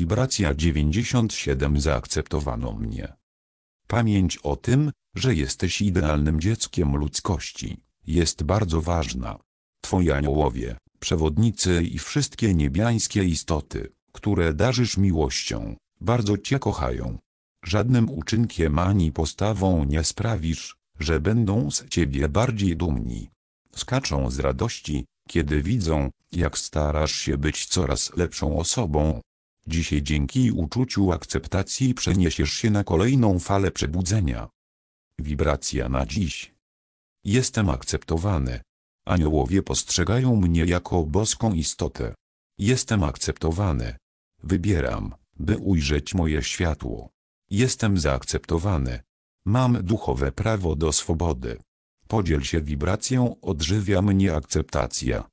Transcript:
Wibracja 97 zaakceptowano mnie. Pamięć o tym, że jesteś idealnym dzieckiem ludzkości, jest bardzo ważna. Twoi aniołowie, przewodnicy i wszystkie niebiańskie istoty, które darzysz miłością, bardzo Cię kochają. Żadnym uczynkiem ani postawą nie sprawisz, że będą z Ciebie bardziej dumni. Skaczą z radości, kiedy widzą, jak starasz się być coraz lepszą osobą. Dzisiaj dzięki uczuciu akceptacji przeniesiesz się na kolejną falę przebudzenia. Wibracja na dziś. Jestem akceptowany. Aniołowie postrzegają mnie jako boską istotę. Jestem akceptowany. Wybieram, by ujrzeć moje światło. Jestem zaakceptowany. Mam duchowe prawo do swobody. Podziel się wibracją odżywia mnie akceptacja.